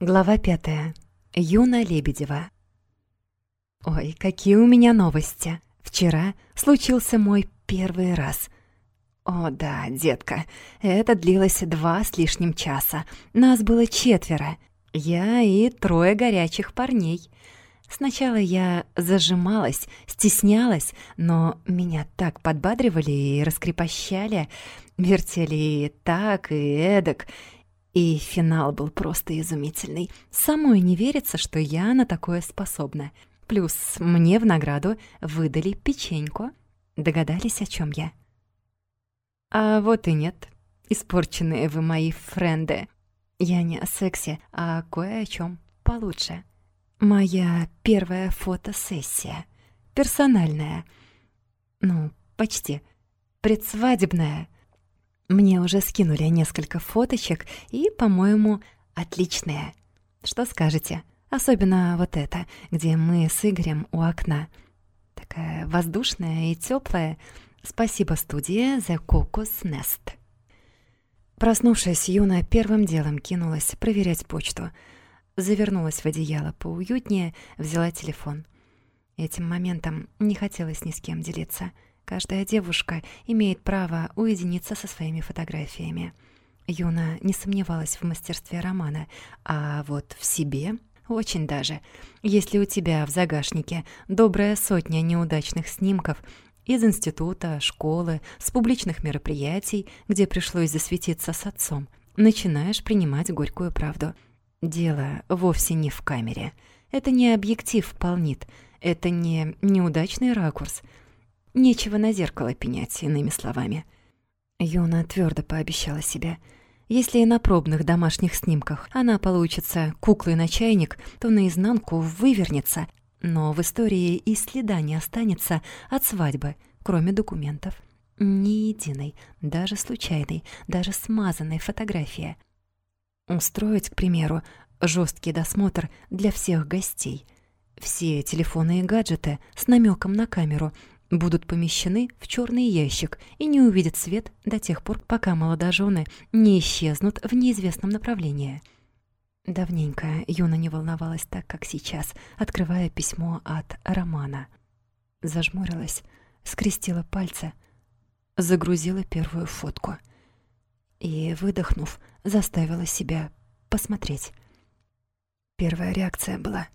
Глава пятая. Юна Лебедева. Ой, какие у меня новости. Вчера случился мой первый раз. О да, детка, это длилось два с лишним часа. Нас было четверо. Я и трое горячих парней. Сначала я зажималась, стеснялась, но меня так подбадривали и раскрепощали, вертели и так, и эдак — и финал был просто изумительный. Самой не верится, что я на такое способна. Плюс мне в награду выдали печеньку. Догадались, о чем я? А вот и нет. Испорченные вы мои френды. Я не о сексе, а кое о чем получше. Моя первая фотосессия. Персональная. Ну, почти. Предсвадебная. Мне уже скинули несколько фоточек и, по-моему, отличные. Что скажете? Особенно вот это, где мы с Игорем у окна. Такая воздушная и теплая. Спасибо студии The Cocos Nest. Проснувшись, Юна первым делом кинулась проверять почту. Завернулась в одеяло поуютнее, взяла телефон. Этим моментом не хотелось ни с кем делиться — Каждая девушка имеет право уединиться со своими фотографиями. Юна не сомневалась в мастерстве романа, а вот в себе очень даже. Если у тебя в загашнике добрая сотня неудачных снимков из института, школы, с публичных мероприятий, где пришлось засветиться с отцом, начинаешь принимать горькую правду. Дело вовсе не в камере. Это не объектив полнит, это не неудачный ракурс — Нечего на зеркало пенять, иными словами. Юна твердо пообещала себе. Если на пробных домашних снимках она получится куклой на чайник, то наизнанку вывернется, но в истории и следа не останется от свадьбы, кроме документов. Ни единой, даже случайной, даже смазанной фотографии. Устроить, к примеру, жесткий досмотр для всех гостей. Все телефоны и гаджеты с намеком на камеру — будут помещены в черный ящик и не увидят свет до тех пор, пока молодожены не исчезнут в неизвестном направлении. Давненько Юна не волновалась так, как сейчас, открывая письмо от Романа. Зажмурилась, скрестила пальцы, загрузила первую фотку и, выдохнув, заставила себя посмотреть. Первая реакция была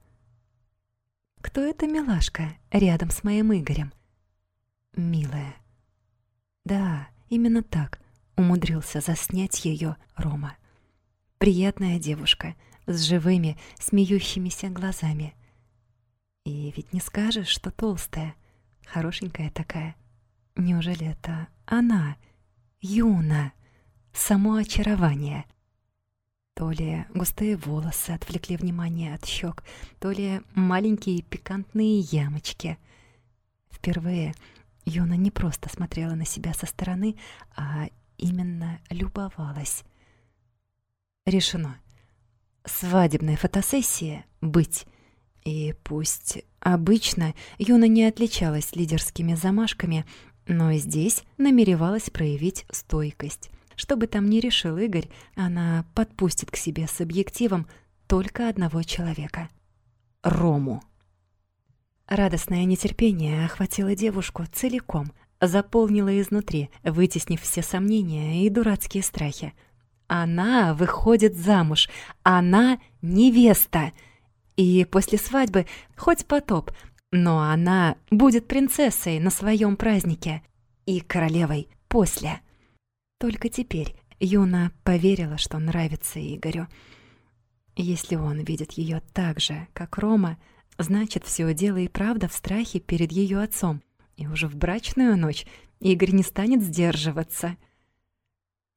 «Кто эта милашка рядом с моим Игорем?» Милая. Да, именно так умудрился заснять ее Рома. Приятная девушка с живыми, смеющимися глазами. И ведь не скажешь, что толстая, хорошенькая такая. Неужели это она, Юна, само очарование? То ли густые волосы отвлекли внимание от щек, то ли маленькие пикантные ямочки. Впервые Юна не просто смотрела на себя со стороны, а именно любовалась. Решено. Свадебная фотосессия быть. И пусть обычно Юна не отличалась лидерскими замашками, но здесь намеревалась проявить стойкость. Что бы там ни решил Игорь, она подпустит к себе с объективом только одного человека — Рому. Радостное нетерпение охватило девушку целиком, заполнило изнутри, вытеснив все сомнения и дурацкие страхи. Она выходит замуж, она невеста. И после свадьбы хоть потоп, но она будет принцессой на своем празднике и королевой после. Только теперь Юна поверила, что нравится Игорю. Если он видит ее так же, как Рома, Значит, все дело и правда в страхе перед ее отцом. И уже в брачную ночь Игорь не станет сдерживаться.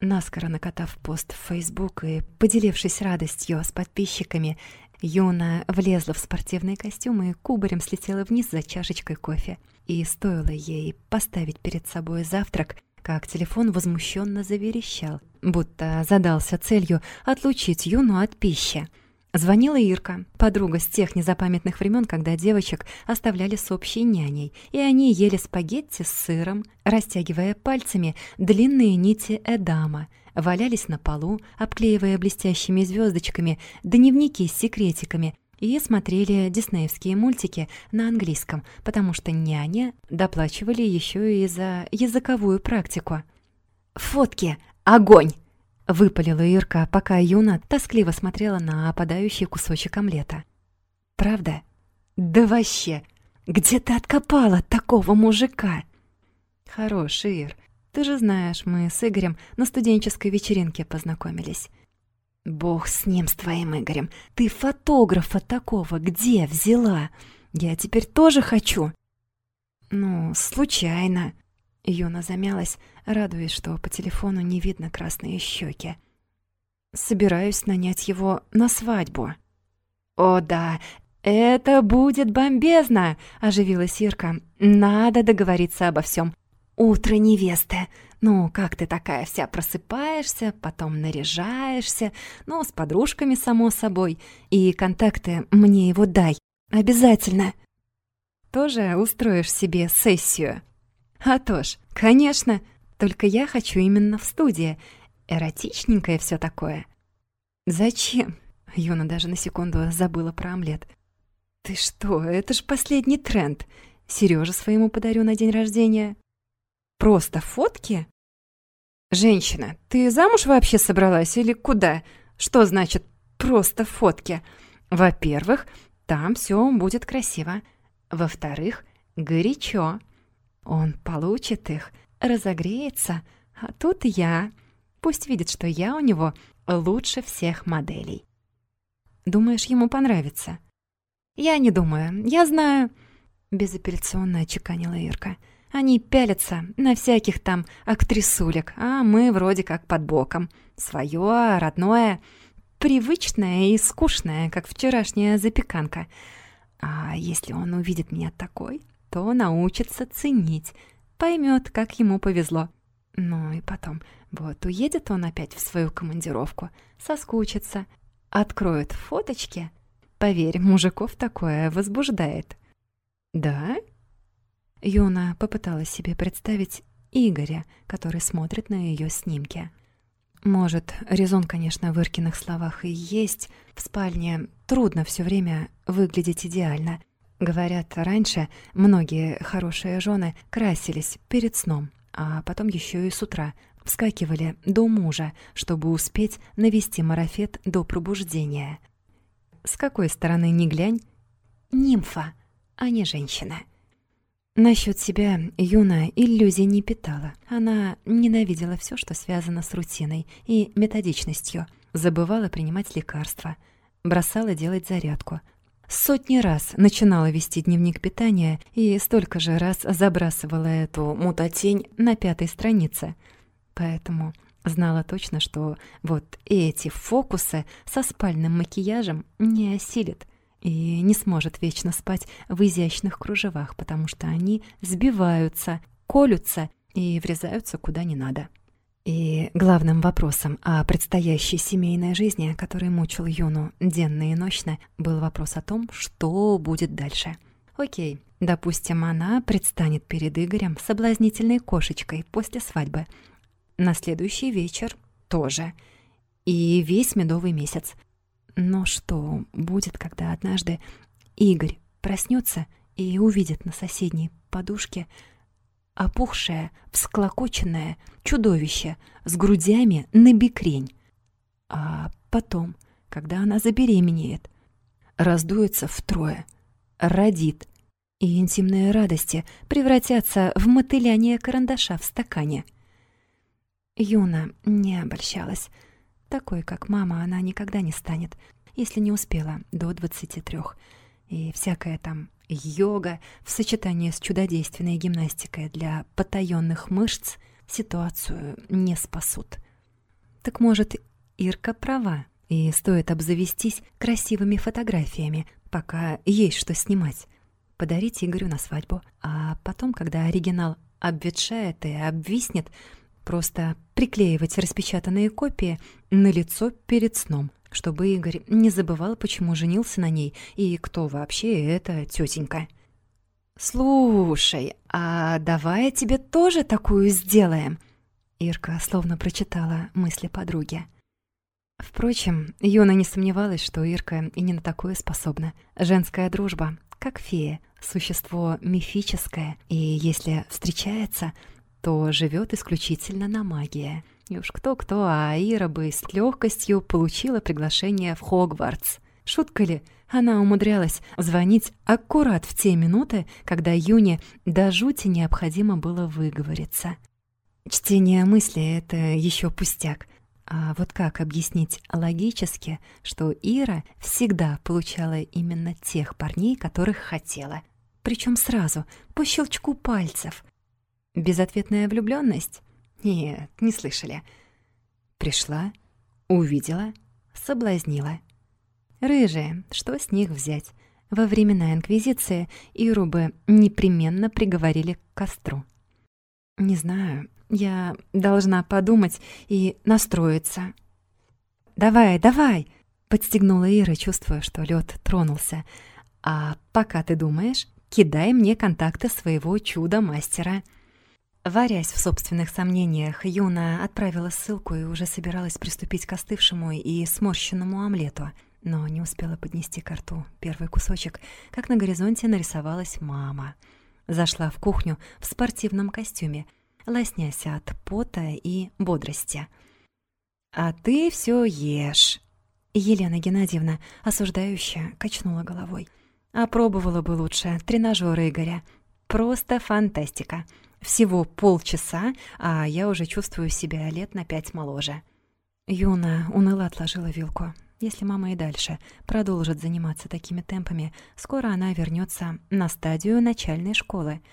Наскоро накатав пост в Facebook и поделившись радостью с подписчиками, Юна влезла в спортивный костюм и кубарем слетела вниз за чашечкой кофе. И стоило ей поставить перед собой завтрак, как телефон возмущенно заверещал, будто задался целью отлучить Юну от пищи. Звонила Ирка, подруга с тех незапамятных времен, когда девочек оставляли с общей няней, и они ели спагетти с сыром, растягивая пальцами длинные нити эдама, валялись на полу, обклеивая блестящими звездочками дневники с секретиками и смотрели диснеевские мультики на английском, потому что няня доплачивали еще и за языковую практику. «Фотки! Огонь!» — выпалила Ирка, пока Юна тоскливо смотрела на опадающий кусочек омлета. «Правда? Да вообще! Где ты откопала такого мужика?» «Хороший, Ир. Ты же знаешь, мы с Игорем на студенческой вечеринке познакомились. Бог с ним, с твоим Игорем. Ты фотографа такого где взяла? Я теперь тоже хочу. Ну, случайно. Юна замялась, радуясь, что по телефону не видно красные щеки. Собираюсь нанять его на свадьбу. О, да, это будет бомбезно, оживилась Ирка. Надо договориться обо всем. «Утро невесты. Ну, как ты такая вся просыпаешься, потом наряжаешься, ну, с подружками, само собой. И контакты мне его дай. Обязательно!» «Тоже устроишь себе сессию?» «А то ж, конечно. Только я хочу именно в студии. Эротичненькое все такое». «Зачем?» Юна даже на секунду забыла про омлет. «Ты что, это ж последний тренд. Серёже своему подарю на день рождения». Просто фотки? Женщина, ты замуж вообще собралась или куда? Что значит просто фотки? Во-первых, там все будет красиво. Во-вторых, горячо. Он получит их, разогреется, а тут я. Пусть видит, что я у него лучше всех моделей. Думаешь, ему понравится? Я не думаю, я знаю, безапелляционно отчеканила Ирка. Они пялятся на всяких там актрисулек, а мы вроде как под боком. Своё, родное, привычное и скучное, как вчерашняя запеканка. А если он увидит меня такой, то научится ценить, поймет, как ему повезло. Ну и потом, вот уедет он опять в свою командировку, соскучится, откроет фоточки. Поверь, мужиков такое возбуждает. Да? Юна попыталась себе представить Игоря, который смотрит на ее снимки. Может, резон, конечно, в Иркиных словах и есть. В спальне трудно все время выглядеть идеально. Говорят, раньше многие хорошие жены красились перед сном, а потом еще и с утра вскакивали до мужа, чтобы успеть навести марафет до пробуждения. С какой стороны ни глянь, нимфа, а не женщина. Насчет себя Юна иллюзий не питала. Она ненавидела все, что связано с рутиной и методичностью. Забывала принимать лекарства, бросала делать зарядку. Сотни раз начинала вести дневник питания и столько же раз забрасывала эту мутатень на пятой странице. Поэтому знала точно, что вот эти фокусы со спальным макияжем не осилит — и не сможет вечно спать в изящных кружевах, потому что они сбиваются, колются и врезаются куда не надо. И главным вопросом о предстоящей семейной жизни, который мучил Юну денно и ночно, был вопрос о том, что будет дальше. Окей, допустим, она предстанет перед Игорем соблазнительной кошечкой после свадьбы. На следующий вечер тоже. И весь медовый месяц. Но что будет, когда однажды Игорь проснется и увидит на соседней подушке опухшее, всклокоченное чудовище с грудями на бикрень? А потом, когда она забеременеет, раздуется втрое, родит, и интимные радости превратятся в мотыляние карандаша в стакане. Юна не обольщалась. Такой, как мама, она никогда не станет, если не успела до 23. И всякая там йога в сочетании с чудодейственной гимнастикой для потаённых мышц ситуацию не спасут. Так может, Ирка права, и стоит обзавестись красивыми фотографиями, пока есть что снимать. Подарить Игорю на свадьбу, а потом, когда оригинал обветшает и обвиснет, Просто приклеивать распечатанные копии на лицо перед сном, чтобы Игорь не забывал, почему женился на ней и кто вообще эта тетенька. «Слушай, а давай тебе тоже такую сделаем?» Ирка словно прочитала мысли подруги. Впрочем, Юна не сомневалась, что Ирка и не на такое способна. Женская дружба, как фея, существо мифическое, и если встречается, то живет исключительно на магии. И уж кто-кто, а Ира бы с легкостью получила приглашение в Хогвартс. Шутка ли? Она умудрялась звонить аккурат в те минуты, когда Юне до жути необходимо было выговориться. Чтение мысли — это еще пустяк. А вот как объяснить логически, что Ира всегда получала именно тех парней, которых хотела? Причем сразу, по щелчку пальцев. Безответная влюбленность? Нет, не слышали. Пришла, увидела, соблазнила. Рыжие, что с них взять? Во времена Инквизиции Иру бы непременно приговорили к костру. Не знаю, я должна подумать и настроиться. «Давай, давай!» — подстегнула Ира, чувствуя, что лед тронулся. «А пока ты думаешь, кидай мне контакты своего чуда-мастера». Варясь в собственных сомнениях, Юна отправила ссылку и уже собиралась приступить к остывшему и сморщенному омлету, но не успела поднести к рту первый кусочек, как на горизонте нарисовалась мама. Зашла в кухню в спортивном костюме, лоснясь от пота и бодрости. «А ты все ешь!» Елена Геннадьевна, осуждающая, качнула головой. «Опробовала бы лучше тренажёр Игоря. Просто фантастика. Всего полчаса, а я уже чувствую себя лет на пять моложе». Юна уныло отложила вилку. Если мама и дальше продолжит заниматься такими темпами, скоро она вернется на стадию начальной школы —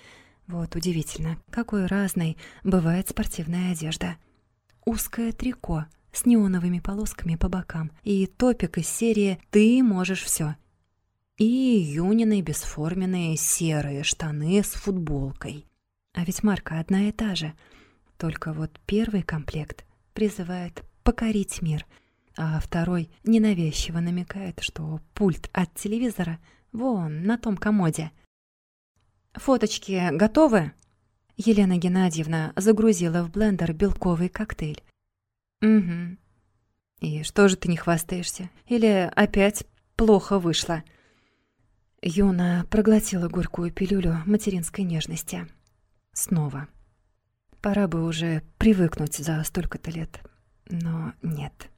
вот удивительно, какой разной бывает спортивная одежда. Узкое трико с неоновыми полосками по бокам и топик из серии «Ты можешь все. И Юнины бесформенные серые штаны с футболкой. А ведь марка одна и та же. Только вот первый комплект призывает покорить мир, а второй ненавязчиво намекает, что пульт от телевизора вон на том комоде — «Фоточки готовы?» Елена Геннадьевна загрузила в блендер белковый коктейль. «Угу. И что же ты не хвастаешься? Или опять плохо вышло?» Юна проглотила горькую пилюлю материнской нежности. Снова. Пора бы уже привыкнуть за столько-то лет. Но нет.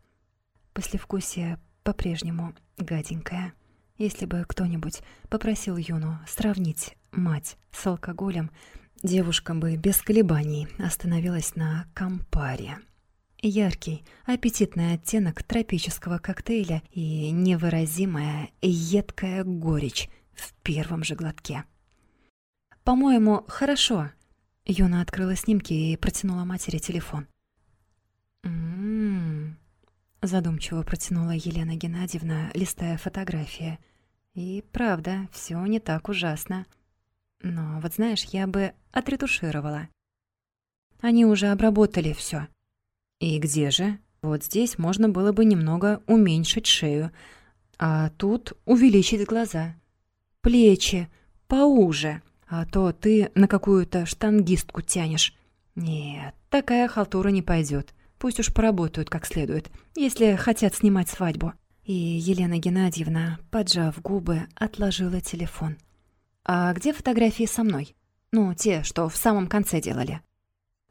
Послевкусие по-прежнему гаденькое. Если бы кто-нибудь попросил Юну сравнить мать с алкоголем, девушка бы без колебаний остановилась на кампаре. Яркий, аппетитный оттенок тропического коктейля и невыразимая едкая горечь в первом же глотке. «По-моему, хорошо». Юна открыла снимки и протянула матери телефон. «М-м-м», задумчиво протянула Елена Геннадьевна, листая фотографии. И правда, все не так ужасно. Но вот знаешь, я бы отретушировала. Они уже обработали все. И где же? Вот здесь можно было бы немного уменьшить шею, а тут увеличить глаза. Плечи поуже, а то ты на какую-то штангистку тянешь. Нет, такая халтура не пойдет. Пусть уж поработают как следует, если хотят снимать свадьбу». И Елена Геннадьевна, поджав губы, отложила телефон. «А где фотографии со мной? Ну, те, что в самом конце делали».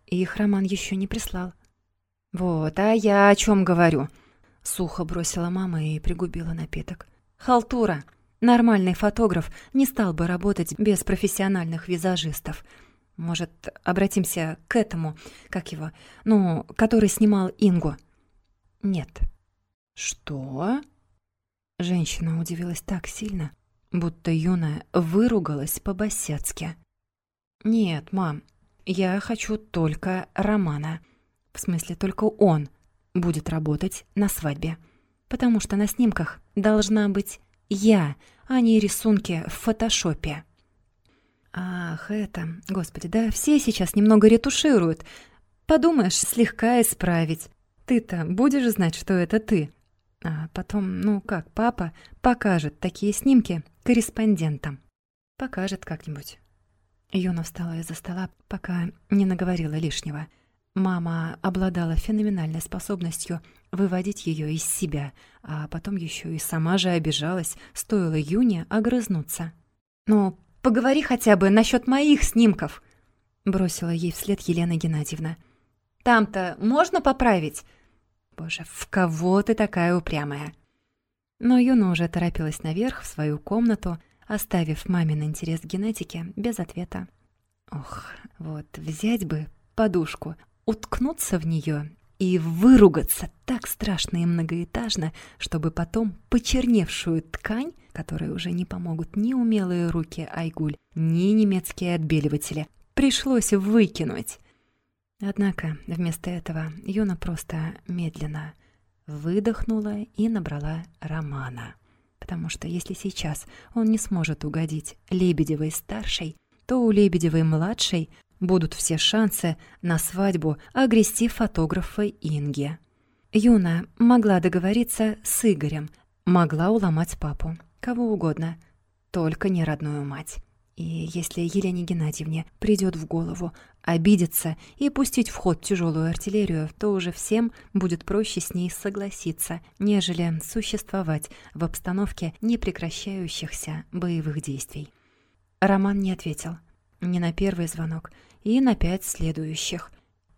Их Роман еще не прислал. «Вот, а я о чем говорю?» Сухо бросила мама и пригубила напиток. «Халтура! Нормальный фотограф не стал бы работать без профессиональных визажистов. Может, обратимся к этому, как его, ну, который снимал Ингу. Нет. Что? Женщина удивилась так сильно, будто Юна выругалась по-босяцки. Нет, мам, я хочу только Романа. В смысле, только он будет работать на свадьбе. Потому что на снимках должна быть я, а не рисунки в фотошопе. Ах, это... Господи, да все сейчас немного ретушируют. Подумаешь, слегка исправить. Ты-то будешь знать, что это ты. А потом, ну как, папа покажет такие снимки корреспондентам. Покажет как-нибудь. Юна встала из-за стола, пока не наговорила лишнего. Мама обладала феноменальной способностью выводить ее из себя, а потом еще и сама же обижалась, стоило Юне огрызнуться. «Ну, поговори хотя бы насчет моих снимков!» бросила ей вслед Елена Геннадьевна. «Там-то можно поправить?» «Боже, в кого ты такая упрямая?» Но Юна уже торопилась наверх в свою комнату, оставив мамин интерес к генетике без ответа. Ох, вот взять бы подушку, уткнуться в нее и выругаться так страшно и многоэтажно, чтобы потом почерневшую ткань, которой уже не помогут ни умелые руки Айгуль, ни немецкие отбеливатели, пришлось выкинуть. Однако вместо этого Юна просто медленно выдохнула и набрала Романа. Потому что если сейчас он не сможет угодить Лебедевой-старшей, то у Лебедевой-младшей будут все шансы на свадьбу огрести фотографа Инги. Юна могла договориться с Игорем, могла уломать папу, кого угодно, только не родную мать. И если Елене Геннадьевне придет в голову обидеться и пустить в ход тяжелую артиллерию, то уже всем будет проще с ней согласиться, нежели существовать в обстановке непрекращающихся боевых действий. Роман не ответил ни на первый звонок, и на пять следующих.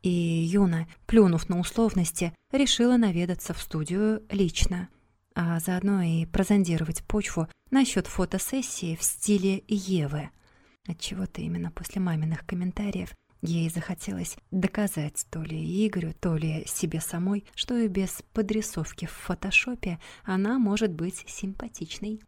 И Юна, плюнув на условности, решила наведаться в студию лично, а заодно и прозондировать почву насчет фотосессии в стиле Евы. Отчего-то именно после маминых комментариев ей захотелось доказать то ли Игорю, то ли себе самой, что и без подрисовки в фотошопе она может быть симпатичной.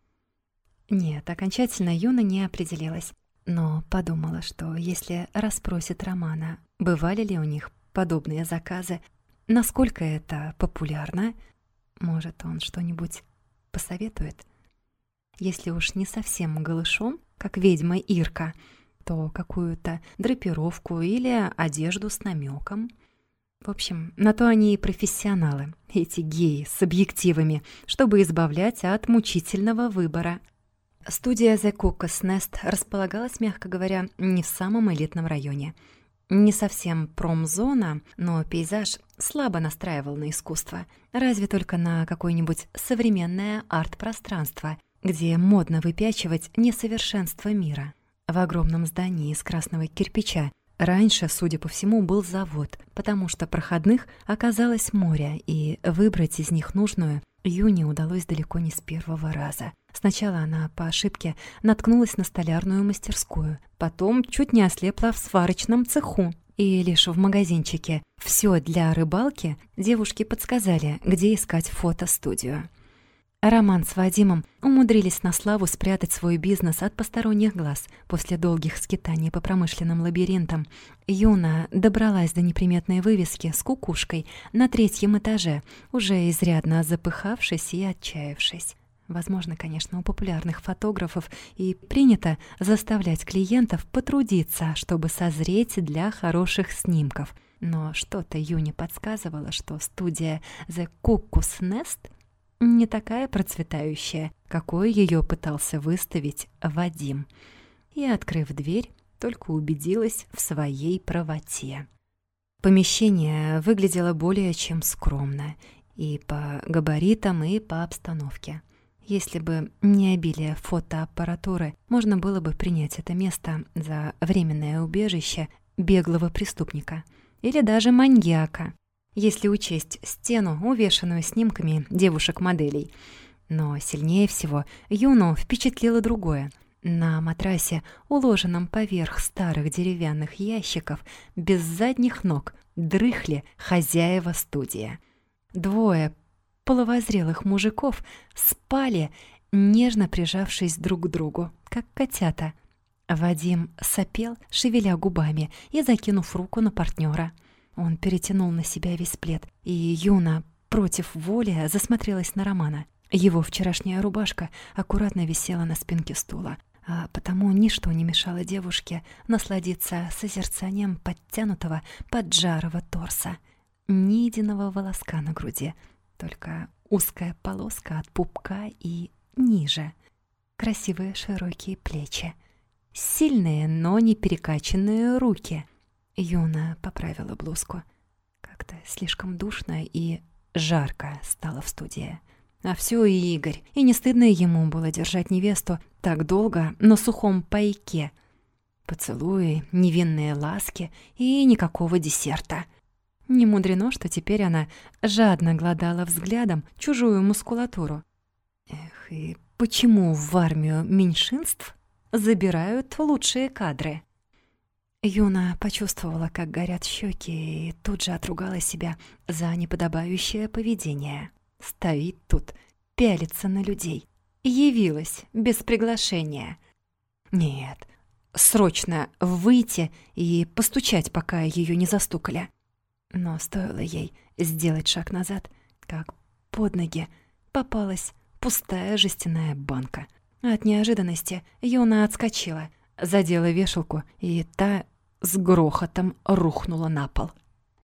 Нет, окончательно Юна не определилась но подумала, что если расспросит Романа, бывали ли у них подобные заказы, насколько это популярно, может, он что-нибудь посоветует. Если уж не совсем голышом, как ведьма Ирка, то какую-то драпировку или одежду с намеком. В общем, на то они и профессионалы, эти геи с объективами, чтобы избавлять от мучительного выбора – Студия The Cuckoo's Nest располагалась, мягко говоря, не в самом элитном районе. Не совсем промзона, но пейзаж слабо настраивал на искусство, разве только на какое-нибудь современное арт-пространство, где модно выпячивать несовершенство мира. В огромном здании из красного кирпича раньше, судя по всему, был завод, потому что проходных оказалось море, и выбрать из них нужную Юне удалось далеко не с первого раза. Сначала она по ошибке наткнулась на столярную мастерскую, потом чуть не ослепла в сварочном цеху. И лишь в магазинчике «Всё для рыбалки» девушки подсказали, где искать фотостудию. Роман с Вадимом умудрились на славу спрятать свой бизнес от посторонних глаз. После долгих скитаний по промышленным лабиринтам Юна добралась до неприметной вывески с кукушкой на третьем этаже, уже изрядно запыхавшись и отчаявшись. Возможно, конечно, у популярных фотографов и принято заставлять клиентов потрудиться, чтобы созреть для хороших снимков. Но что-то Юне подсказывало, что студия The Cuckoo's Nest не такая процветающая, какой ее пытался выставить Вадим. И, открыв дверь, только убедилась в своей правоте. Помещение выглядело более чем скромно и по габаритам, и по обстановке. Если бы не обилие фотоаппаратуры, можно было бы принять это место за временное убежище беглого преступника или даже маньяка, если учесть стену, увешанную снимками девушек-моделей. Но сильнее всего Юну впечатлило другое. На матрасе, уложенном поверх старых деревянных ящиков, без задних ног, дрыхли хозяева студии. Двое половозрелых мужиков спали, нежно прижавшись друг к другу, как котята. Вадим сопел, шевеля губами и закинув руку на партнера. Он перетянул на себя весь плед, и Юна против воли засмотрелась на Романа. Его вчерашняя рубашка аккуратно висела на спинке стула, а потому ничто не мешало девушке насладиться созерцанием подтянутого поджарого торса. Ни единого волоска на груди — только узкая полоска от пупка и ниже. Красивые широкие плечи. Сильные, но не перекачанные руки. Юна поправила блузку. Как-то слишком душно и жарко стало в студии. А все и Игорь. И не стыдно ему было держать невесту так долго на сухом пайке. Поцелуи, невинные ласки и никакого десерта. Не мудрено, что теперь она жадно гладала взглядом чужую мускулатуру. Эх, и почему в армию меньшинств забирают лучшие кадры? Юна почувствовала, как горят щеки, и тут же отругала себя за неподобающее поведение. Стоит тут, пялится на людей. Явилась без приглашения. Нет, срочно выйти и постучать, пока ее не застукали. Но стоило ей сделать шаг назад, как под ноги попалась пустая жестяная банка. От неожиданности Юна отскочила, задела вешалку, и та с грохотом рухнула на пол.